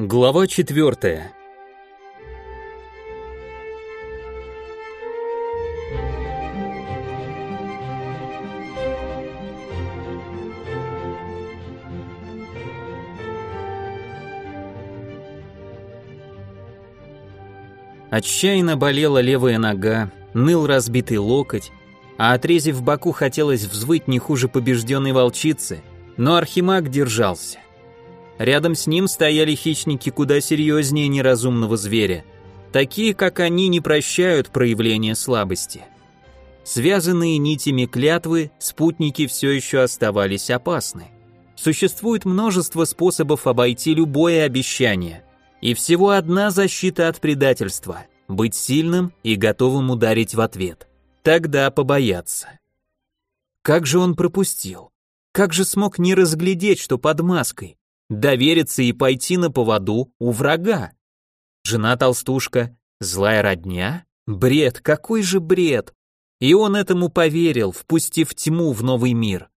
Глава четвертая. Отчаянно болела левая нога, ныл разбитый локоть, а отрезив в боку хотелось взвыть не хуже побежденной волчицы, но Архимаг держался. Рядом с ним стояли хищники куда серьезнее неразумного зверя. Такие, как они, не прощают проявления слабости. Связанные нитями клятвы, спутники все еще оставались опасны. Существует множество способов обойти любое обещание. И всего одна защита от предательства – быть сильным и готовым ударить в ответ. Тогда побояться. Как же он пропустил? Как же смог не разглядеть, что под маской? Довериться и пойти на поводу у врага. Жена-толстушка, злая родня? Бред, какой же бред! И он этому поверил, впустив тьму в новый мир.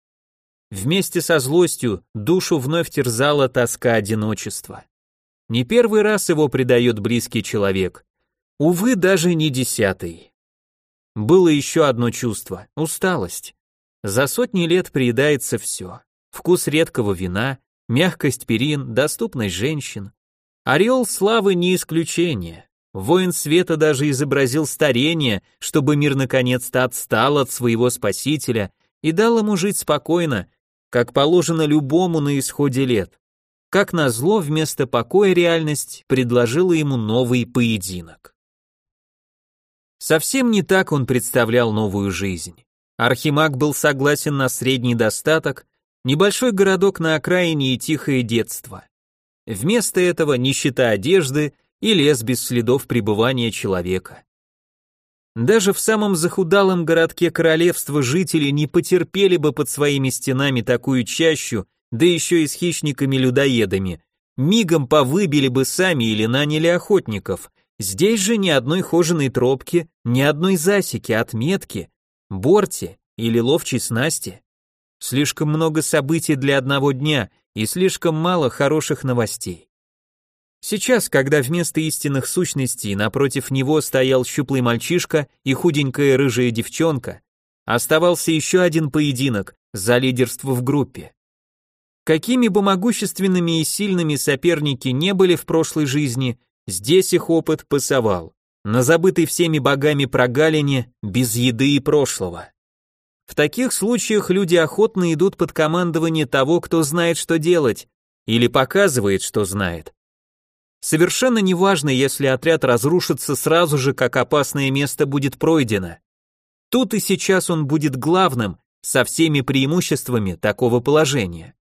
Вместе со злостью душу вновь терзала тоска одиночества. Не первый раз его предает близкий человек. Увы, даже не десятый. Было еще одно чувство – усталость. За сотни лет приедается все. Вкус редкого вина, мягкость перин, доступность женщин. Орел славы не исключение. Воин света даже изобразил старение, чтобы мир наконец-то отстал от своего спасителя и дал ему жить спокойно, как положено любому на исходе лет. Как назло, вместо покоя реальность предложила ему новый поединок. Совсем не так он представлял новую жизнь. Архимаг был согласен на средний достаток, Небольшой городок на окраине и тихое детство. Вместо этого нищета одежды и лес без следов пребывания человека. Даже в самом захудалом городке королевства жители не потерпели бы под своими стенами такую чащу, да еще и с хищниками-людоедами. Мигом повыбили бы сами или наняли охотников. Здесь же ни одной хоженой тропки, ни одной засеки, отметки, борте или ловчей снасти. Слишком много событий для одного дня и слишком мало хороших новостей. Сейчас, когда вместо истинных сущностей напротив него стоял щуплый мальчишка и худенькая рыжая девчонка, оставался еще один поединок за лидерство в группе. Какими бы могущественными и сильными соперники не были в прошлой жизни, здесь их опыт пасовал. На забытой всеми богами прогалине, без еды и прошлого. В таких случаях люди охотно идут под командование того, кто знает, что делать, или показывает, что знает. Совершенно неважно, если отряд разрушится сразу же, как опасное место будет пройдено. Тут и сейчас он будет главным, со всеми преимуществами такого положения.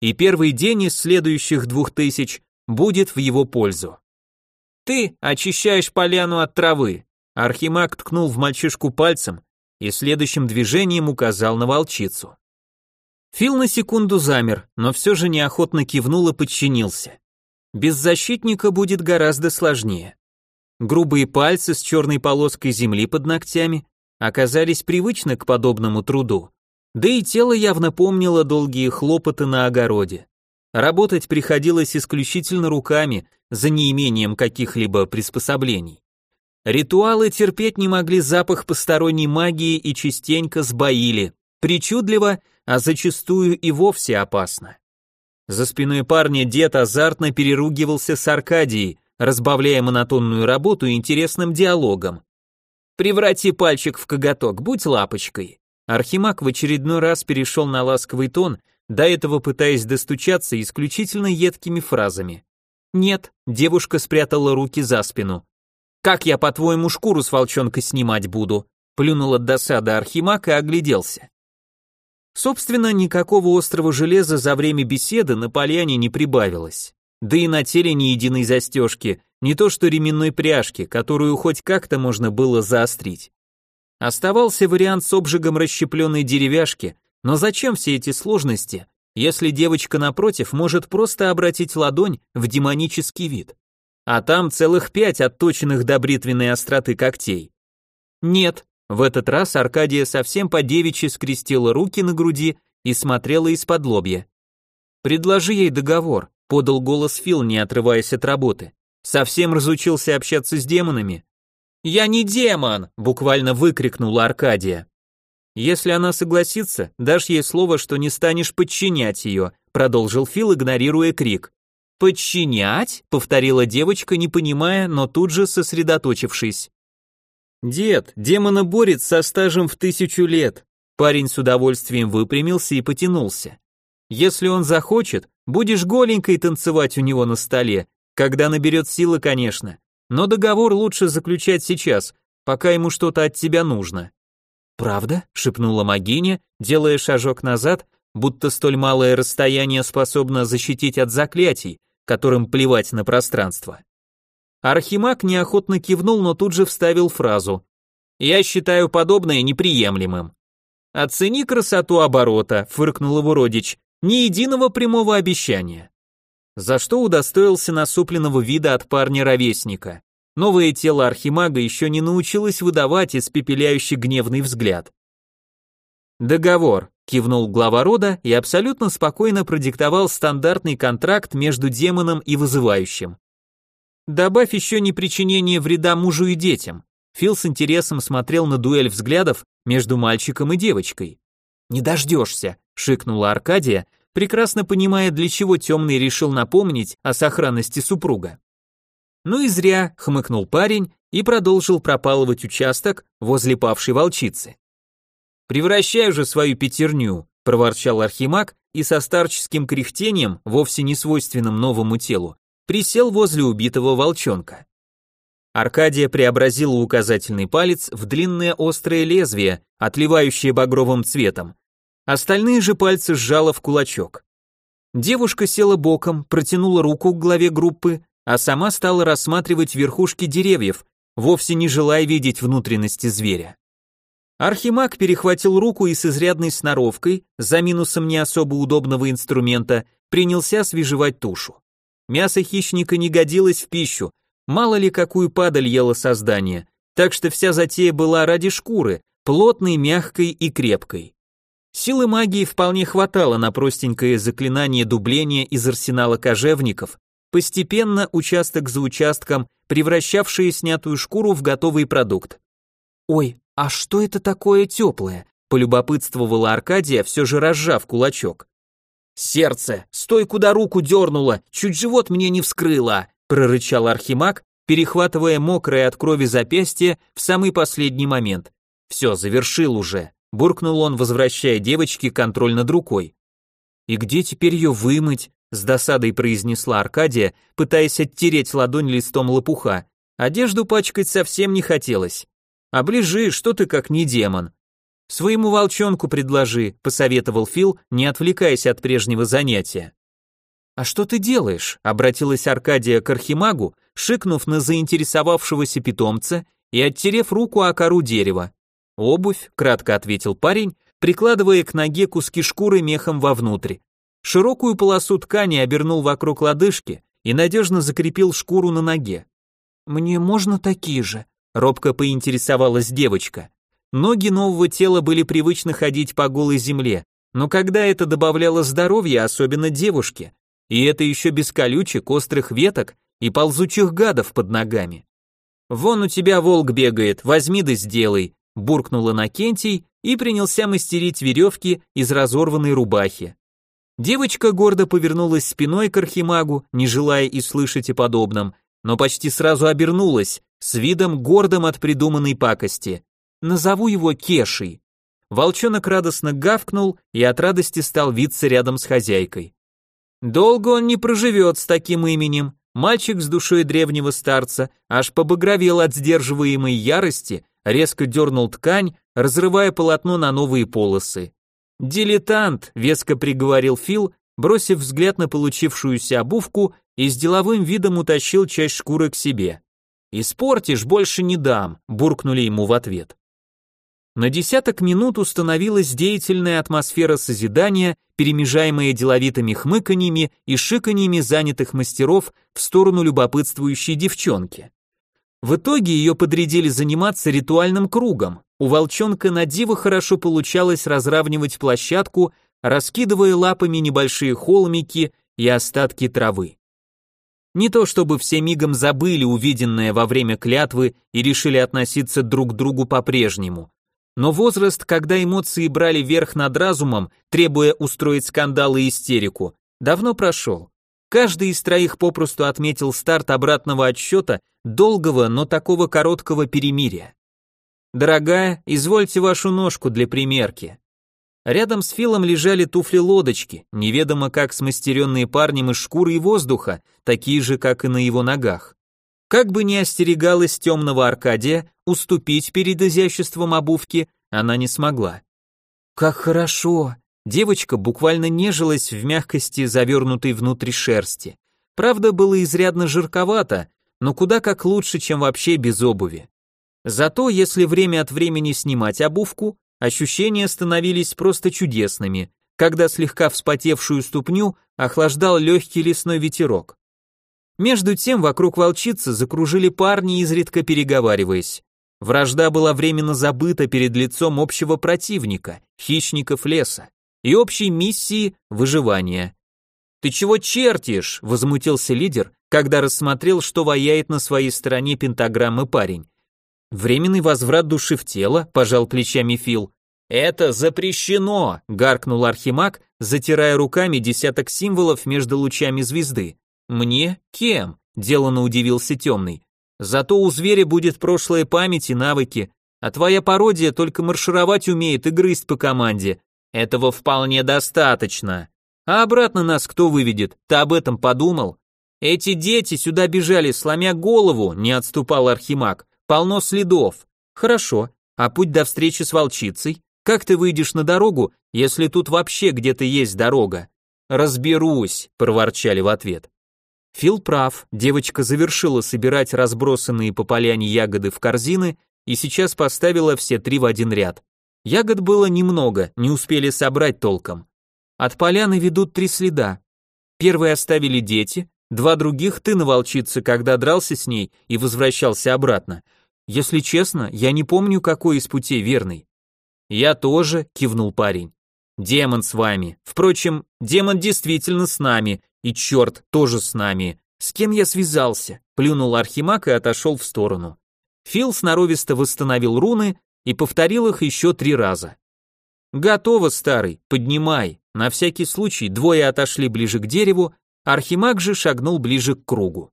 И первый день из следующих двух тысяч будет в его пользу. Ты очищаешь поляну от травы. Архимаг ткнул в мальчишку пальцем, и следующим движением указал на волчицу. Фил на секунду замер, но все же неохотно кивнул и подчинился. Без защитника будет гораздо сложнее. Грубые пальцы с черной полоской земли под ногтями оказались привычны к подобному труду. Да и тело явно помнило долгие хлопоты на огороде. Работать приходилось исключительно руками, за неимением каких-либо приспособлений. Ритуалы терпеть не могли запах посторонней магии и частенько сбоили. Причудливо, а зачастую и вовсе опасно. За спиной парня дед азартно переругивался с Аркадией, разбавляя монотонную работу интересным диалогом. «Преврати пальчик в коготок, будь лапочкой». Архимаг в очередной раз перешел на ласковый тон, до этого пытаясь достучаться исключительно едкими фразами. «Нет», девушка спрятала руки за спину. Как я, по-твоему, шкуру с волчонка снимать буду? Плюнул от досады Архимаг и огляделся. Собственно, никакого острого железа за время беседы на поляне не прибавилось. Да и на теле ни единой застежки, не то что ременной пряжки, которую хоть как-то можно было заострить. Оставался вариант с обжигом расщепленной деревяшки, но зачем все эти сложности, если девочка напротив может просто обратить ладонь в демонический вид? А там целых пять отточенных до бритвенной остроты когтей. Нет, в этот раз Аркадия совсем по-девичьи скрестила руки на груди и смотрела из-под лобья. Предложи ей договор, подал голос Фил, не отрываясь от работы. Совсем разучился общаться с демонами. Я не демон, буквально выкрикнула Аркадия. Если она согласится, дашь ей слово, что не станешь подчинять ее, продолжил Фил, игнорируя крик. «Подчинять?» — повторила девочка, не понимая, но тут же сосредоточившись. «Дед, демона борет со стажем в тысячу лет». Парень с удовольствием выпрямился и потянулся. «Если он захочет, будешь голенькой танцевать у него на столе, когда наберет силы, конечно. Но договор лучше заключать сейчас, пока ему что-то от тебя нужно». «Правда?» — шепнула Магиня, делая шажок назад, будто столь малое расстояние способно защитить от заклятий, которым плевать на пространство. Архимаг неохотно кивнул, но тут же вставил фразу. «Я считаю подобное неприемлемым». «Оцени красоту оборота», — фыркнул его родич, «ни единого прямого обещания». За что удостоился насупленного вида от парня-ровесника. Новое тело архимага еще не научилось выдавать испепеляющий гневный взгляд. «Договор», — кивнул глава рода и абсолютно спокойно продиктовал стандартный контракт между демоном и вызывающим. «Добавь еще непричинение вреда мужу и детям». Фил с интересом смотрел на дуэль взглядов между мальчиком и девочкой. «Не дождешься», — шикнула Аркадия, прекрасно понимая, для чего темный решил напомнить о сохранности супруга. Ну и зря, хмыкнул парень и продолжил пропалывать участок возле павшей волчицы. Превращай уже свою пятерню, проворчал Архимаг и со старческим кряхтением, вовсе не свойственным новому телу, присел возле убитого волчонка. Аркадия преобразила указательный палец в длинное острое лезвие, отливающее багровым цветом. Остальные же пальцы сжала в кулачок. Девушка села боком, протянула руку к главе группы, а сама стала рассматривать верхушки деревьев, вовсе не желая видеть внутренности зверя. Архимаг перехватил руку и с изрядной сноровкой, за минусом не особо удобного инструмента, принялся свежевать тушу. Мясо хищника не годилось в пищу, мало ли какую падаль ело создание, так что вся затея была ради шкуры, плотной, мягкой и крепкой. Силы магии вполне хватало на простенькое заклинание дубления из арсенала кожевников, постепенно участок за участком превращавшие снятую шкуру в готовый продукт. «Ой, а что это такое теплое?» – полюбопытствовала Аркадия, все же разжав кулачок. «Сердце! Стой, куда руку дернула! Чуть живот мне не вскрыло!» – прорычал Архимаг, перехватывая мокрое от крови запястье в самый последний момент. «Все, завершил уже», – буркнул он, возвращая девочке контроль над рукой. «И где теперь ее вымыть?» с досадой произнесла Аркадия, пытаясь оттереть ладонь листом лопуха. Одежду пачкать совсем не хотелось. Оближи, что ты как не демон. Своему волчонку предложи, посоветовал Фил, не отвлекаясь от прежнего занятия. А что ты делаешь? обратилась Аркадия к архимагу, шикнув на заинтересовавшегося питомца и оттерев руку о кору дерева. Обувь, кратко ответил парень, прикладывая к ноге куски шкуры мехом вовнутрь. Широкую полосу ткани обернул вокруг лодыжки и надежно закрепил шкуру на ноге. «Мне можно такие же?» — робко поинтересовалась девочка. Ноги нового тела были привычны ходить по голой земле, но когда это добавляло здоровья, особенно девушке, и это еще без колючек, острых веток и ползучих гадов под ногами. «Вон у тебя волк бегает, возьми да сделай», буркнула Накентий и принялся мастерить веревки из разорванной рубахи. Девочка гордо повернулась спиной к архимагу, не желая и слышать о подобном, но почти сразу обернулась, с видом гордым от придуманной пакости. Назову его Кешей. Волчонок радостно гавкнул и от радости стал виться рядом с хозяйкой. Долго он не проживет с таким именем. Мальчик с душой древнего старца аж побагровел от сдерживаемой ярости, резко дернул ткань, разрывая полотно на новые полосы. «Дилетант», — веско приговорил Фил, бросив взгляд на получившуюся обувку и с деловым видом утащил часть шкуры к себе. «Испортишь, больше не дам», — буркнули ему в ответ. На десяток минут установилась деятельная атмосфера созидания, перемежаемая деловитыми хмыканьями и шиканьями занятых мастеров в сторону любопытствующей девчонки. В итоге ее подрядили заниматься ритуальным кругом. У волчонка на диво хорошо получалось разравнивать площадку, раскидывая лапами небольшие холмики и остатки травы. Не то чтобы все мигом забыли увиденное во время клятвы и решили относиться друг к другу по-прежнему. Но возраст, когда эмоции брали верх над разумом, требуя устроить скандал и истерику, давно прошел. Каждый из троих попросту отметил старт обратного отсчета долгого, но такого короткого перемирия. «Дорогая, извольте вашу ножку для примерки». Рядом с Филом лежали туфли-лодочки, неведомо как смастеренные парнем из шкуры и воздуха, такие же, как и на его ногах. Как бы ни остерегалась темного Аркадия, уступить перед изяществом обувки она не смогла. «Как хорошо!» Девочка буквально нежилась в мягкости, завернутой внутрь шерсти. Правда, было изрядно жарковато, но куда как лучше, чем вообще без обуви. Зато, если время от времени снимать обувку, Ощущения становились просто чудесными, когда слегка вспотевшую ступню охлаждал легкий лесной ветерок. Между тем вокруг волчицы закружили парни, изредка переговариваясь. Вражда была временно забыта перед лицом общего противника, хищников леса, и общей миссии выживания. «Ты чего чертишь?» – возмутился лидер, когда рассмотрел, что ваяет на своей стороне пентаграммы парень. Временный возврат души в тело, пожал плечами Фил. Это запрещено, гаркнул Архимаг, затирая руками десяток символов между лучами звезды. Мне? Кем? Делано удивился темный. Зато у зверя будет прошлая память и навыки, а твоя пародия только маршировать умеет и грызть по команде. Этого вполне достаточно. А обратно нас кто выведет? Ты об этом подумал? Эти дети сюда бежали, сломя голову, не отступал Архимаг. Полно следов. Хорошо. А путь до встречи с волчицей? Как ты выйдешь на дорогу, если тут вообще где-то есть дорога? Разберусь, проворчали в ответ. Фил прав, девочка завершила собирать разбросанные по поляне ягоды в корзины и сейчас поставила все три в один ряд. Ягод было немного, не успели собрать толком. От поляны ведут три следа. Первый оставили дети, два других ты на волчице, когда дрался с ней и возвращался обратно. Если честно, я не помню, какой из путей верный. Я тоже, кивнул парень. Демон с вами. Впрочем, демон действительно с нами, и черт тоже с нами. С кем я связался? Плюнул Архимаг и отошел в сторону. Фил сноровисто восстановил руны и повторил их еще три раза. «Готово, старый, поднимай». На всякий случай двое отошли ближе к дереву, Архимаг же шагнул ближе к кругу.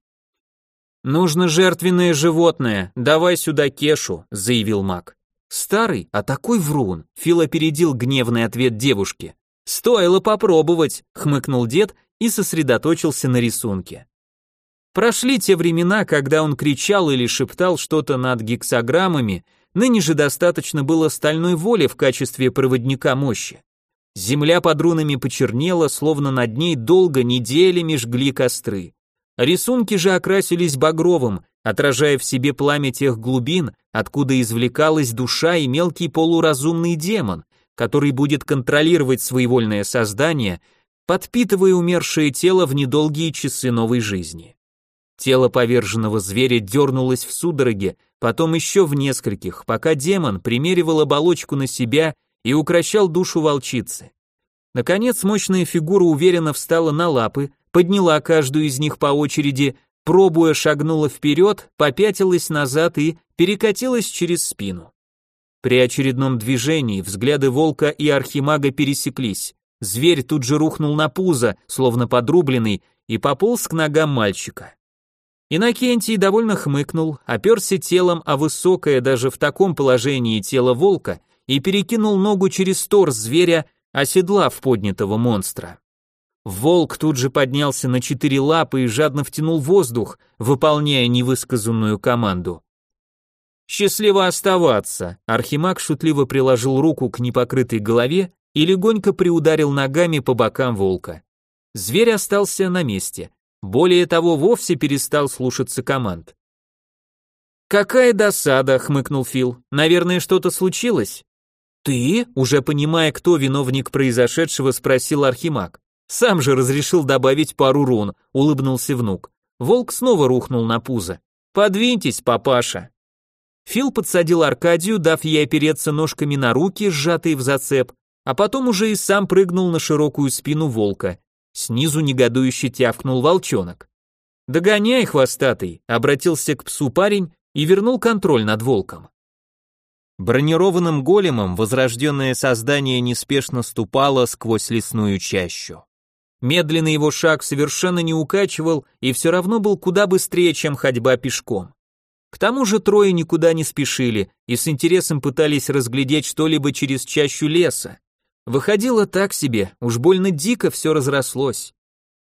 «Нужно жертвенное животное, давай сюда Кешу», — заявил маг. Старый, а такой врун, Фил опередил гневный ответ девушки. «Стоило попробовать», — хмыкнул дед и сосредоточился на рисунке. Прошли те времена, когда он кричал или шептал что-то над гексограммами, ныне же достаточно было стальной воли в качестве проводника мощи. Земля под рунами почернела, словно над ней долго неделями жгли костры. Рисунки же окрасились багровым, отражая в себе пламя тех глубин, откуда извлекалась душа и мелкий полуразумный демон, который будет контролировать своевольное создание, подпитывая умершее тело в недолгие часы новой жизни. Тело поверженного зверя дернулось в судороге, потом еще в нескольких, пока демон примеривал оболочку на себя и укращал душу волчицы. Наконец мощная фигура уверенно встала на лапы, подняла каждую из них по очереди, пробуя шагнула вперед, попятилась назад и перекатилась через спину. При очередном движении взгляды волка и архимага пересеклись. Зверь тут же рухнул на пузо, словно подрубленный, и пополз к ногам мальчика. Иннокентий довольно хмыкнул, оперся телом о высокое даже в таком положении тело волка и перекинул ногу через торс зверя, оседлав поднятого монстра. Волк тут же поднялся на четыре лапы и жадно втянул воздух, выполняя невысказанную команду. «Счастливо оставаться!» Архимаг шутливо приложил руку к непокрытой голове и легонько приударил ногами по бокам волка. Зверь остался на месте. Более того, вовсе перестал слушаться команд. «Какая досада!» — хмыкнул Фил. «Наверное, что-то случилось?» «Ты?» — уже понимая, кто виновник произошедшего, спросил Архимаг. Сам же разрешил добавить пару рун, улыбнулся внук. Волк снова рухнул на пузо. Подвиньтесь, папаша. Фил подсадил Аркадию, дав ей опереться ножками на руки, сжатые в зацеп, а потом уже и сам прыгнул на широкую спину волка. Снизу негодующе тявкнул волчонок. «Догоняй, хвостатый!» — обратился к псу парень и вернул контроль над волком. Бронированным големом возрожденное создание неспешно ступало сквозь лесную чащу. Медленный его шаг совершенно не укачивал и все равно был куда быстрее, чем ходьба пешком. К тому же трое никуда не спешили и с интересом пытались разглядеть что-либо через чащу леса. Выходило так себе, уж больно дико все разрослось.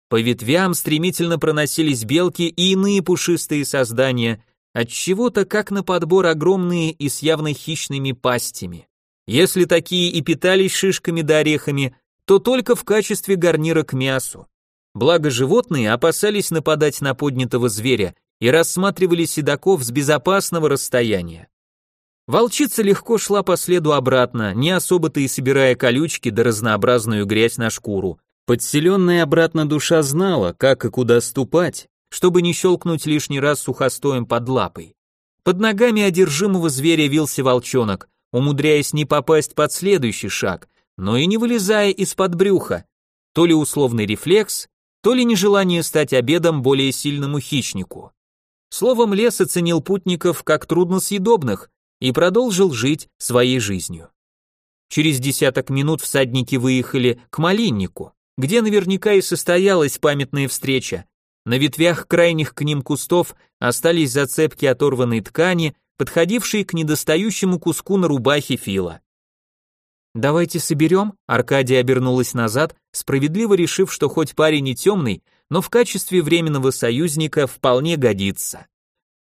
По ветвям стремительно проносились белки и иные пушистые создания, от чего-то как на подбор огромные и с явно хищными пастями. Если такие и питались шишками да орехами, то только в качестве гарнира к мясу. Благо животные опасались нападать на поднятого зверя и рассматривали седаков с безопасного расстояния. Волчица легко шла по следу обратно, не особо-то и собирая колючки да разнообразную грязь на шкуру, Подселенная обратно душа знала, как и куда ступать, чтобы не щелкнуть лишний раз сухостоем под лапой. Под ногами одержимого зверя вился волчонок, умудряясь не попасть под следующий шаг, но и не вылезая из-под брюха. То ли условный рефлекс, то ли нежелание стать обедом более сильному хищнику. Словом, лес оценил путников как трудносъедобных и продолжил жить своей жизнью. Через десяток минут всадники выехали к малиннику где наверняка и состоялась памятная встреча. На ветвях крайних к ним кустов остались зацепки оторванной ткани, подходившие к недостающему куску на рубахе Фила. «Давайте соберем», Аркадия обернулась назад, справедливо решив, что хоть парень и темный, но в качестве временного союзника вполне годится.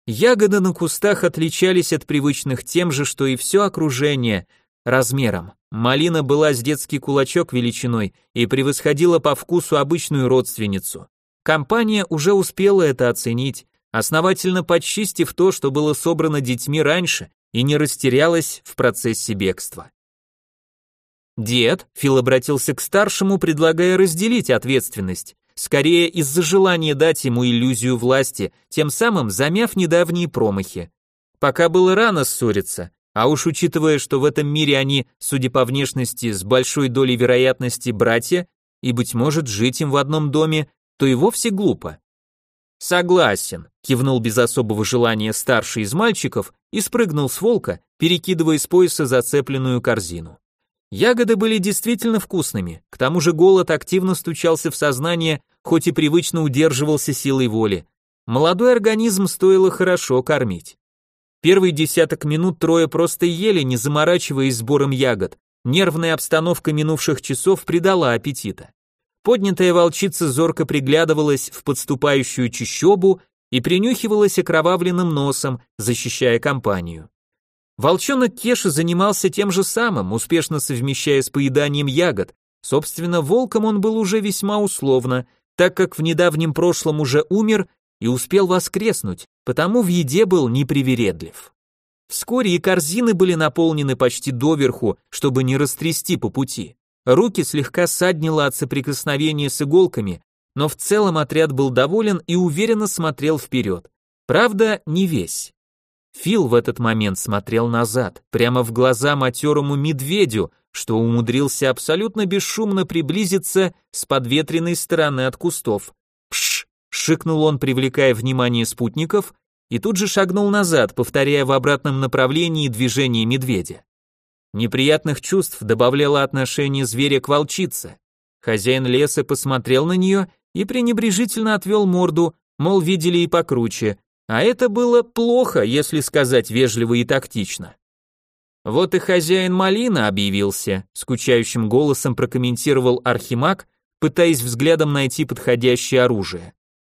Ягоды на кустах отличались от привычных тем же, что и все окружение, размером. Малина была с детский кулачок величиной и превосходила по вкусу обычную родственницу. Компания уже успела это оценить, основательно подчистив то, что было собрано детьми раньше и не растерялась в процессе бегства. «Дед», — Фил обратился к старшему, предлагая разделить ответственность, скорее из-за желания дать ему иллюзию власти, тем самым замяв недавние промахи. Пока было рано ссориться, а уж учитывая, что в этом мире они, судя по внешности, с большой долей вероятности братья, и, быть может, жить им в одном доме, то и вовсе глупо. «Согласен», — кивнул без особого желания старший из мальчиков и спрыгнул с волка, перекидывая с пояса зацепленную корзину. Ягоды были действительно вкусными, к тому же голод активно стучался в сознание, хоть и привычно удерживался силой воли. Молодой организм стоило хорошо кормить. Первый десяток минут трое просто ели, не заморачиваясь сбором ягод. Нервная обстановка минувших часов придала аппетита. Поднятая волчица зорко приглядывалась в подступающую чащобу и принюхивалась окровавленным носом, защищая компанию. Волчонок Кеша занимался тем же самым, успешно совмещая с поеданием ягод. Собственно, волком он был уже весьма условно, так как в недавнем прошлом уже умер и успел воскреснуть, потому в еде был непривередлив. Вскоре и корзины были наполнены почти доверху, чтобы не растрясти по пути. Руки слегка саднило от соприкосновения с иголками, но в целом отряд был доволен и уверенно смотрел вперед. Правда, не весь. Фил в этот момент смотрел назад, прямо в глаза матерому медведю, что умудрился абсолютно бесшумно приблизиться с подветренной стороны от кустов. Пш! Шикнул он, привлекая внимание спутников, и тут же шагнул назад, повторяя в обратном направлении движение медведя. Неприятных чувств добавляло отношение зверя к волчице. Хозяин леса посмотрел на нее и пренебрежительно отвел морду, мол, видели и покруче, а это было плохо, если сказать вежливо и тактично. Вот и хозяин малина объявился, скучающим голосом прокомментировал Архимаг, пытаясь взглядом найти подходящее оружие.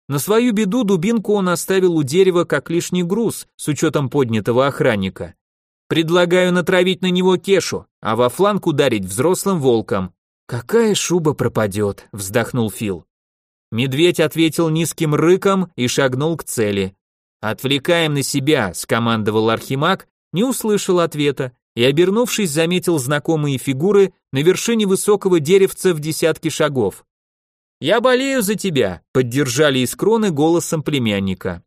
На свою беду дубинку он оставил у дерева как лишний груз с учетом поднятого охранника. Предлагаю натравить на него кешу, а во фланг ударить взрослым волком. Какая шуба пропадет, вздохнул Фил. Медведь ответил низким рыком и шагнул к цели. «Отвлекаем на себя», — скомандовал Архимаг, не услышал ответа и, обернувшись, заметил знакомые фигуры на вершине высокого деревца в десятке шагов. «Я болею за тебя», — поддержали из кроны голосом племянника.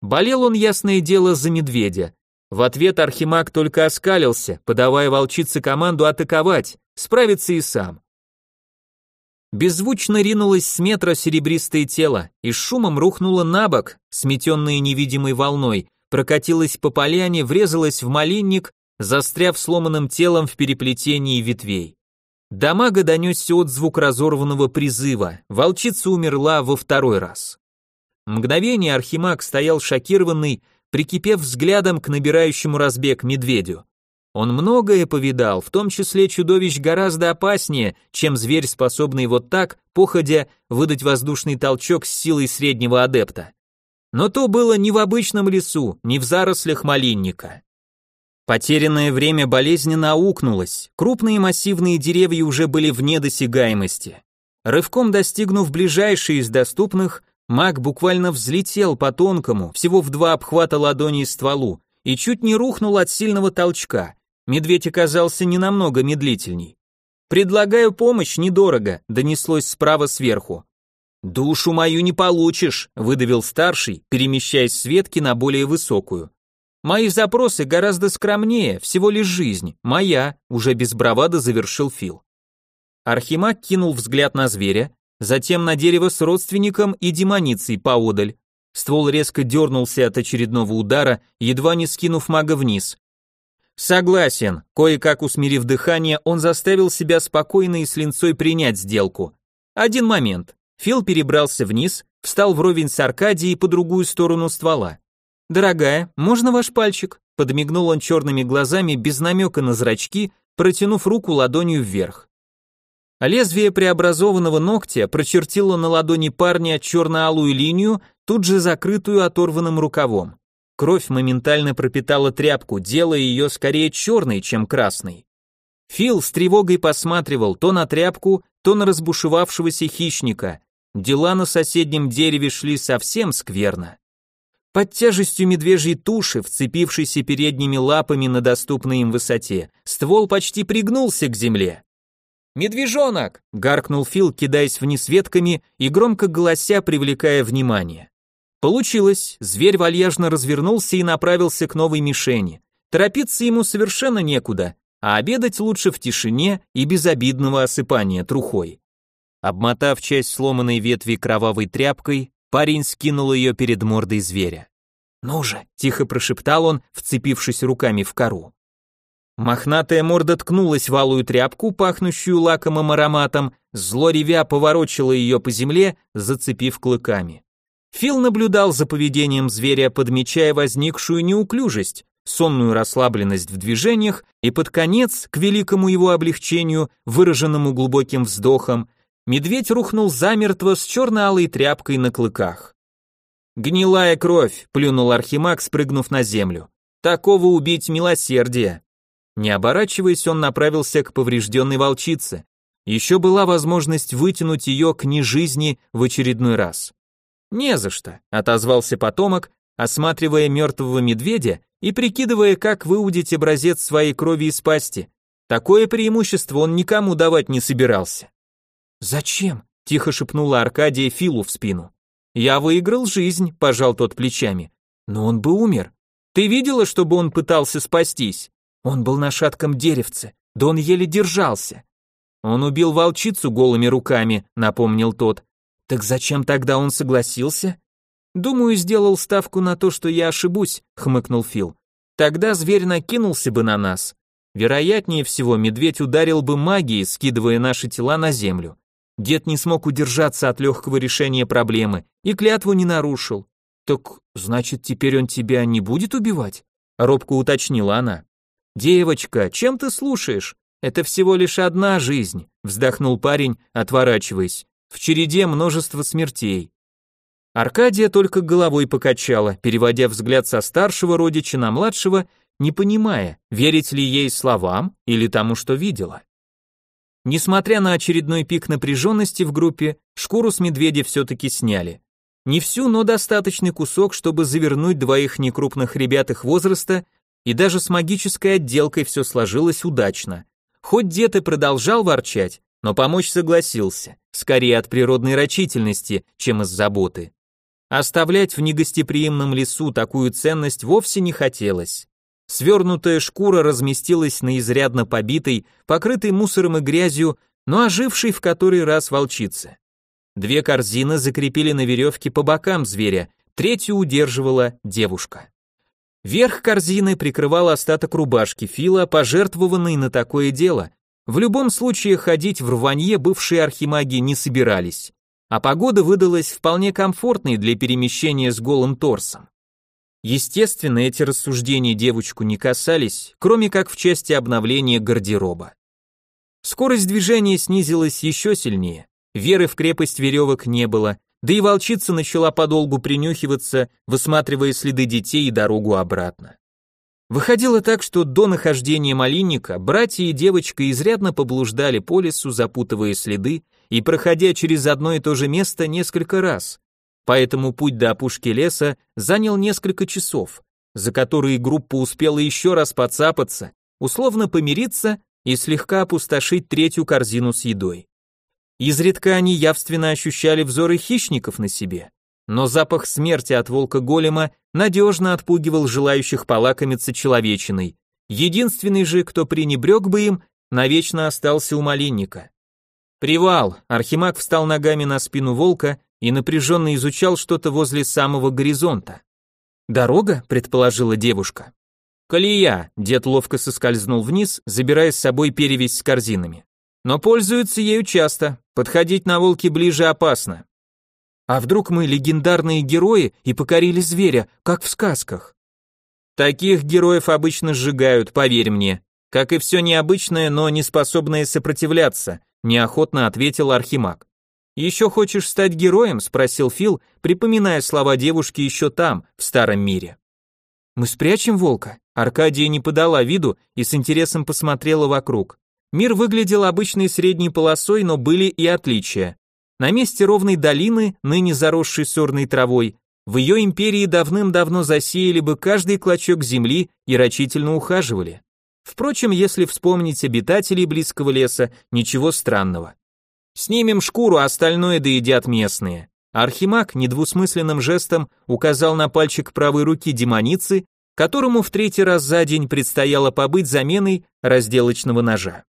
Болел он, ясное дело, за медведя. В ответ Архимаг только оскалился, подавая волчице команду атаковать, справиться и сам. Беззвучно ринулось с метра серебристое тело и с шумом рухнуло на бок, сметенное невидимой волной, прокатилось по поляне, врезалось в малинник, застряв сломанным телом в переплетении ветвей. До мага донесся отзвук разорванного призыва, волчица умерла во второй раз. Мгновение Архимаг стоял шокированный, прикипев взглядом к набирающему разбег медведю. Он многое повидал, в том числе чудовищ гораздо опаснее, чем зверь, способный вот так, походя, выдать воздушный толчок с силой среднего адепта. Но то было не в обычном лесу, не в зарослях малинника. Потерянное время болезненно аукнулось, крупные массивные деревья уже были вне досягаемости. Рывком достигнув ближайшей из доступных, маг буквально взлетел по тонкому, всего в два обхвата ладони стволу, и чуть не рухнул от сильного толчка. Медведь оказался не намного медлительней. «Предлагаю помощь недорого», — донеслось справа сверху. «Душу мою не получишь», — выдавил старший, перемещаясь с ветки на более высокую. «Мои запросы гораздо скромнее, всего лишь жизнь, моя», — уже без бравады завершил Фил. Архимаг кинул взгляд на зверя, затем на дерево с родственником и демоницей поодаль. Ствол резко дернулся от очередного удара, едва не скинув мага вниз. Согласен, кое-как усмирив дыхание, он заставил себя спокойно и с линцой принять сделку. Один момент. Фил перебрался вниз, встал вровень с Аркадией по другую сторону ствола. «Дорогая, можно ваш пальчик?» Подмигнул он черными глазами без намека на зрачки, протянув руку ладонью вверх. Лезвие преобразованного ногтя прочертило на ладони парня черно-алую линию, тут же закрытую оторванным рукавом. Кровь моментально пропитала тряпку, делая ее скорее черной, чем красной. Фил с тревогой посматривал то на тряпку, то на разбушевавшегося хищника, Дела на соседнем дереве шли совсем скверно. Под тяжестью медвежьей туши, вцепившейся передними лапами на доступной им высоте, ствол почти пригнулся к земле. «Медвежонок!» — гаркнул Фил, кидаясь вниз ветками и громко голося, привлекая внимание. Получилось, зверь вальяжно развернулся и направился к новой мишени. Торопиться ему совершенно некуда, а обедать лучше в тишине и без обидного осыпания трухой. Обмотав часть сломанной ветви кровавой тряпкой, парень скинул ее перед мордой зверя. «Ну же!» — тихо прошептал он, вцепившись руками в кору. Мохнатая морда ткнулась в алую тряпку, пахнущую лакомым ароматом, зло ревя поворочила ее по земле, зацепив клыками. Фил наблюдал за поведением зверя, подмечая возникшую неуклюжесть, сонную расслабленность в движениях и под конец, к великому его облегчению, выраженному глубоким вздохом, медведь рухнул замертво с черно-алой тряпкой на клыках. «Гнилая кровь», — плюнул Архимаг, спрыгнув на землю. «Такого убить милосердие». Не оборачиваясь, он направился к поврежденной волчице. Еще была возможность вытянуть ее к нежизни в очередной раз. «Не за что», — отозвался потомок, осматривая мертвого медведя и прикидывая, как выудить образец своей крови из пасти. Такое преимущество он никому давать не собирался. «Зачем?» – тихо шепнула Аркадия Филу в спину. «Я выиграл жизнь», – пожал тот плечами. «Но он бы умер. Ты видела, чтобы он пытался спастись? Он был на шатком деревце, да он еле держался». «Он убил волчицу голыми руками», – напомнил тот. «Так зачем тогда он согласился?» «Думаю, сделал ставку на то, что я ошибусь», — хмыкнул Фил. «Тогда зверь накинулся бы на нас. Вероятнее всего, медведь ударил бы магией, скидывая наши тела на землю. Дед не смог удержаться от легкого решения проблемы и клятву не нарушил. Так, значит, теперь он тебя не будет убивать? Робко уточнила она. Девочка, чем ты слушаешь? Это всего лишь одна жизнь, вздохнул парень, отворачиваясь. В череде множество смертей. Аркадия только головой покачала, переводя взгляд со старшего родича на младшего, не понимая, верить ли ей словам или тому, что видела. Несмотря на очередной пик напряженности в группе, шкуру с медведя все-таки сняли. Не всю, но достаточный кусок, чтобы завернуть двоих некрупных ребят их возраста, и даже с магической отделкой все сложилось удачно. Хоть дед и продолжал ворчать, но помочь согласился, скорее от природной рачительности, чем из заботы. Оставлять в негостеприимном лесу такую ценность вовсе не хотелось. Свернутая шкура разместилась на изрядно побитой, покрытой мусором и грязью, но ожившей в который раз волчице. Две корзины закрепили на веревке по бокам зверя, третью удерживала девушка. Верх корзины прикрывал остаток рубашки Фила, пожертвованный на такое дело. В любом случае ходить в рванье бывшие архимаги не собирались, а погода выдалась вполне комфортной для перемещения с голым торсом. Естественно, эти рассуждения девочку не касались, кроме как в части обновления гардероба. Скорость движения снизилась еще сильнее, веры в крепость веревок не было, да и волчица начала подолгу принюхиваться, высматривая следы детей и дорогу обратно. Выходило так, что до нахождения малинника братья и девочка изрядно поблуждали по лесу, запутывая следы и проходя через одно и то же место несколько раз. Поэтому путь до опушки леса занял несколько часов, за которые группа успела еще раз подцапаться, условно помириться и слегка опустошить третью корзину с едой. Изредка они явственно ощущали взоры хищников на себе, но запах смерти от волка-голема надежно отпугивал желающих полакомиться человечиной. Единственный же, кто пренебрег бы им, навечно остался у малинника. Привал. Архимаг встал ногами на спину волка и напряженно изучал что-то возле самого горизонта. «Дорога?» — предположила девушка. «Колея!» — дед ловко соскользнул вниз, забирая с собой перевязь с корзинами но пользуются ею часто. Подходить на волки ближе опасно. А вдруг мы легендарные герои и покорили зверя, как в сказках? Таких героев обычно сжигают, поверь мне. Как и все необычное, но не способное сопротивляться, неохотно ответил Архимаг. Еще хочешь стать героем? спросил Фил, припоминая слова девушки еще там, в старом мире. Мы спрячем волка. Аркадия не подала виду и с интересом посмотрела вокруг. Мир выглядел обычной средней полосой, но были и отличия. На месте ровной долины, ныне заросшей сорной травой, в ее империи давным-давно засеяли бы каждый клочок земли и рачительно ухаживали. Впрочем, если вспомнить обитателей близкого леса, ничего странного. Снимем шкуру, а остальное доедят местные. Архимаг недвусмысленным жестом указал на пальчик правой руки демоницы, которому в третий раз за день предстояло побыть заменой разделочного ножа.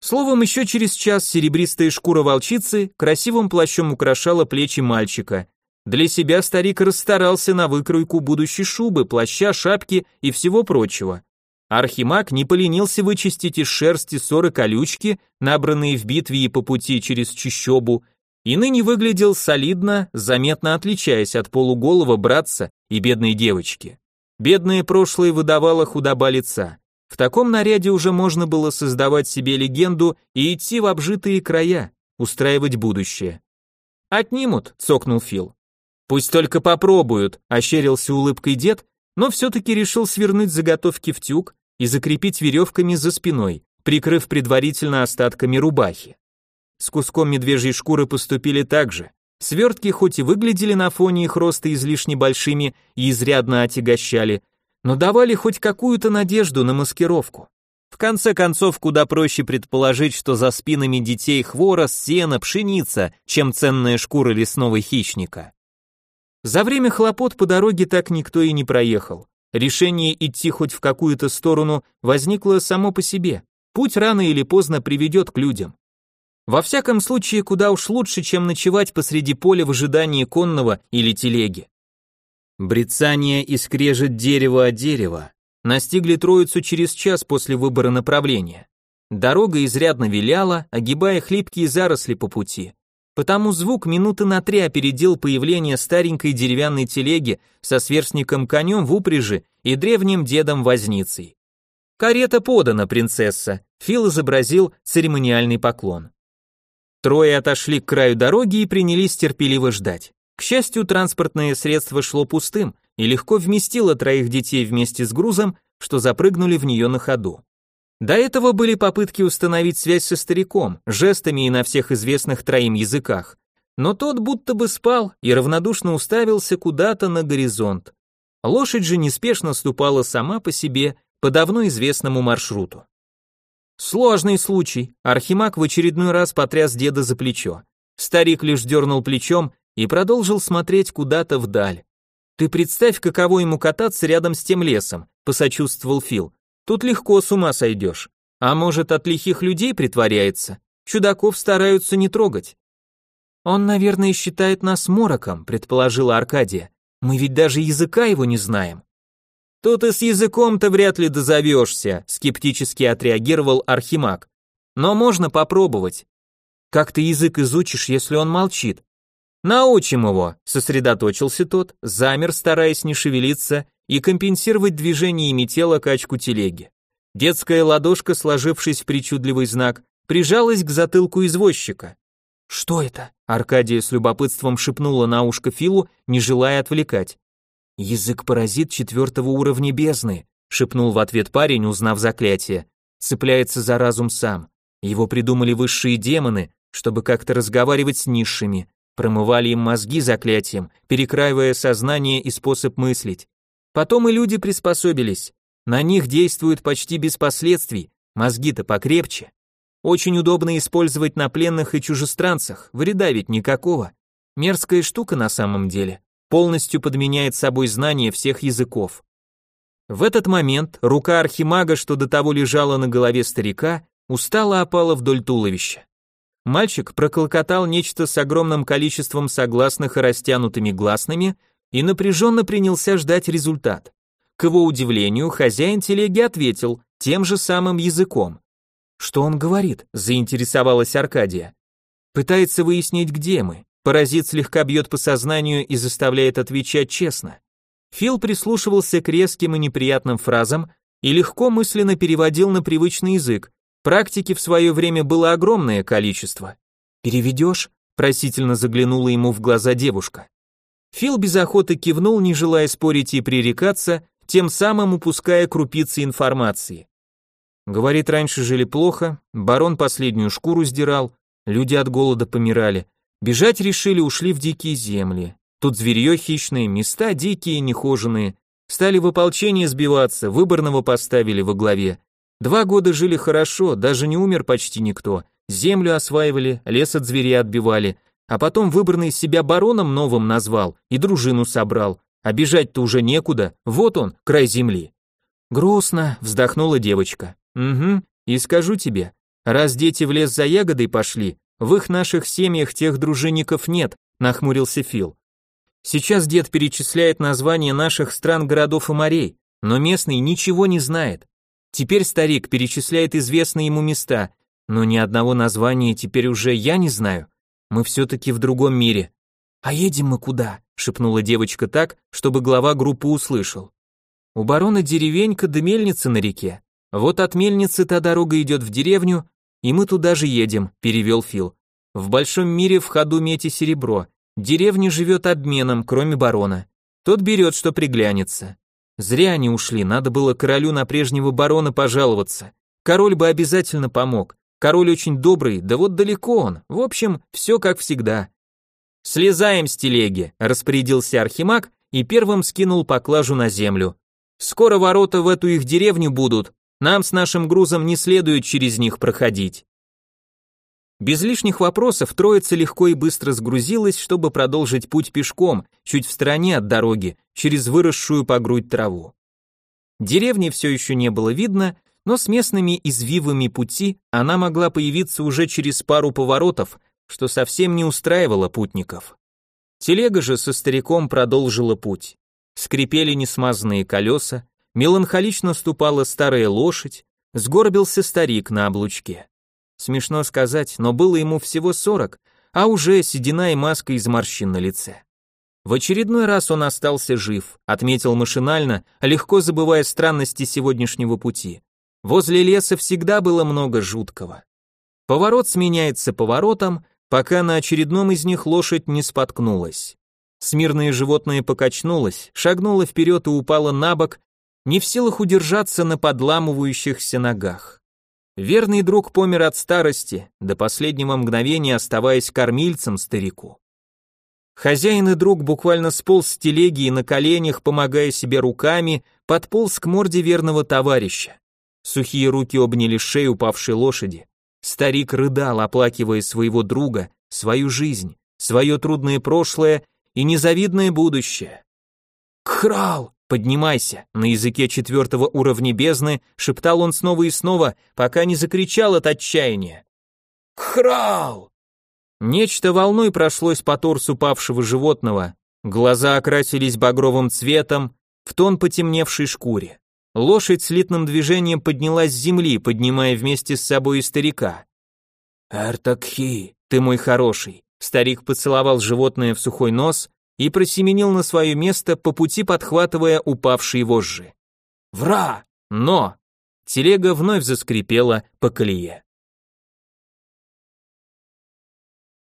Словом, еще через час серебристая шкура волчицы красивым плащом украшала плечи мальчика. Для себя старик расстарался на выкройку будущей шубы, плаща, шапки и всего прочего. Архимаг не поленился вычистить из шерсти ссоры колючки, набранные в битве и по пути через чищобу, и ныне выглядел солидно, заметно отличаясь от полуголого братца и бедной девочки. Бедное прошлое выдавало худоба лица. В таком наряде уже можно было создавать себе легенду и идти в обжитые края, устраивать будущее. «Отнимут», — цокнул Фил. «Пусть только попробуют», — ощерился улыбкой дед, но все-таки решил свернуть заготовки в тюк и закрепить веревками за спиной, прикрыв предварительно остатками рубахи. С куском медвежьей шкуры поступили так же. Свертки хоть и выглядели на фоне их роста излишне большими и изрядно отягощали, но давали хоть какую-то надежду на маскировку. В конце концов, куда проще предположить, что за спинами детей хворост, сено, пшеница, чем ценная шкура лесного хищника. За время хлопот по дороге так никто и не проехал. Решение идти хоть в какую-то сторону возникло само по себе. Путь рано или поздно приведет к людям. Во всяком случае, куда уж лучше, чем ночевать посреди поля в ожидании конного или телеги. Брецание и скрежет дерево о дерево настигли троицу через час после выбора направления. Дорога изрядно виляла, огибая хлипкие заросли по пути. Потому звук минуты на три опередил появление старенькой деревянной телеги со сверстником конем в упряжи и древним дедом-возницей. «Карета подана, принцесса», — Фил изобразил церемониальный поклон. Трое отошли к краю дороги и принялись терпеливо ждать. К счастью, транспортное средство шло пустым и легко вместило троих детей вместе с грузом, что запрыгнули в нее на ходу. До этого были попытки установить связь со стариком, жестами и на всех известных троим языках, но тот будто бы спал и равнодушно уставился куда-то на горизонт. Лошадь же неспешно ступала сама по себе по давно известному маршруту. Сложный случай. Архимаг в очередной раз потряс деда за плечо. Старик лишь дернул плечом и продолжил смотреть куда-то вдаль. «Ты представь, каково ему кататься рядом с тем лесом», — посочувствовал Фил. «Тут легко с ума сойдешь. А может, от лихих людей притворяется? чудаков стараются не трогать. Он, наверное, считает нас мороком, предположила Аркадия. Мы ведь даже языка его не знаем. Тут и с языком-то вряд ли дозовешься, скептически отреагировал Архимаг. Но можно попробовать. Как ты язык изучишь, если он молчит? Научим его, сосредоточился тот, замер, стараясь не шевелиться и компенсировать движениями тела качку телеги. Детская ладошка, сложившись в причудливый знак, прижалась к затылку извозчика. «Что это?» — Аркадия с любопытством шепнула на ушко Филу, не желая отвлекать. «Язык-паразит четвертого уровня бездны», — шепнул в ответ парень, узнав заклятие. «Цепляется за разум сам. Его придумали высшие демоны, чтобы как-то разговаривать с низшими, промывали им мозги заклятием, перекраивая сознание и способ мыслить. Потом и люди приспособились, на них действуют почти без последствий, мозги-то покрепче. Очень удобно использовать на пленных и чужестранцах, вреда ведь никакого. Мерзкая штука на самом деле, полностью подменяет собой знания всех языков. В этот момент рука архимага, что до того лежала на голове старика, устало опала вдоль туловища. Мальчик проклокотал нечто с огромным количеством согласных и растянутыми гласными и напряженно принялся ждать результат. К его удивлению, хозяин телеги ответил тем же самым языком. «Что он говорит?» – заинтересовалась Аркадия. «Пытается выяснить, где мы. Паразит слегка бьет по сознанию и заставляет отвечать честно». Фил прислушивался к резким и неприятным фразам и легко мысленно переводил на привычный язык. Практики в свое время было огромное количество. «Переведешь?» – просительно заглянула ему в глаза девушка. Фил без охоты кивнул, не желая спорить и пререкаться, тем самым упуская крупицы информации. Говорит, раньше жили плохо, барон последнюю шкуру сдирал, люди от голода помирали. Бежать решили, ушли в дикие земли. Тут зверье хищные, места дикие, нехоженные. Стали в ополчение сбиваться, выборного поставили во главе. Два года жили хорошо, даже не умер почти никто. Землю осваивали, лес от зверей отбивали. А потом выборный себя бароном новым назвал и дружину собрал. А бежать-то уже некуда, вот он, край земли. Грустно, вздохнула девочка. Угу, и скажу тебе, раз дети в лес за ягодой пошли, в их наших семьях тех дружинников нет, нахмурился Фил. Сейчас дед перечисляет названия наших стран, городов и морей, но местный ничего не знает. Теперь старик перечисляет известные ему места, но ни одного названия теперь уже я не знаю. Мы все-таки в другом мире. А едем мы куда? шепнула девочка так, чтобы глава группы услышал. У барона деревенька да мельница на реке. Вот от мельницы та дорога идет в деревню, и мы туда же едем, перевел Фил. В большом мире в ходу медь и серебро. Деревня живет обменом, кроме барона. Тот берет, что приглянется. Зря они ушли, надо было королю на прежнего барона пожаловаться. Король бы обязательно помог. Король очень добрый, да вот далеко он. В общем, все как всегда. «Слезаем с телеги», – распорядился Архимаг и первым скинул поклажу на землю. «Скоро ворота в эту их деревню будут, нам с нашим грузом не следует через них проходить». Без лишних вопросов троица легко и быстро сгрузилась, чтобы продолжить путь пешком, чуть в стороне от дороги, через выросшую по грудь траву. Деревни все еще не было видно, но с местными извивами пути она могла появиться уже через пару поворотов, что совсем не устраивало путников. Телега же со стариком продолжила путь. Скрипели несмазанные колеса, меланхолично ступала старая лошадь, сгорбился старик на облучке. Смешно сказать, но было ему всего сорок, а уже седина и маска из морщин на лице. В очередной раз он остался жив, отметил машинально, легко забывая странности сегодняшнего пути. Возле леса всегда было много жуткого. Поворот сменяется поворотом, пока на очередном из них лошадь не споткнулась. Смирное животное покачнулось, шагнуло вперед и упало на бок, не в силах удержаться на подламывающихся ногах. Верный друг помер от старости, до последнего мгновения оставаясь кормильцем старику. Хозяин и друг буквально сполз с телеги и на коленях, помогая себе руками, подполз к морде верного товарища. Сухие руки обняли шею упавшей лошади. Старик рыдал, оплакивая своего друга, свою жизнь, свое трудное прошлое и незавидное будущее. «Крал, поднимайся!» На языке четвертого уровня бездны шептал он снова и снова, пока не закричал от отчаяния. Кхрал! Нечто волной прошлось по торсу павшего животного, глаза окрасились багровым цветом, в тон потемневшей шкуре. Лошадь слитным движением поднялась с земли, поднимая вместе с собой и старика. «Эртакхи, ты мой хороший». Старик поцеловал животное в сухой нос и просеменил на свое место, по пути подхватывая упавшие вожжи. «Вра!» Но! Телега вновь заскрипела по колее.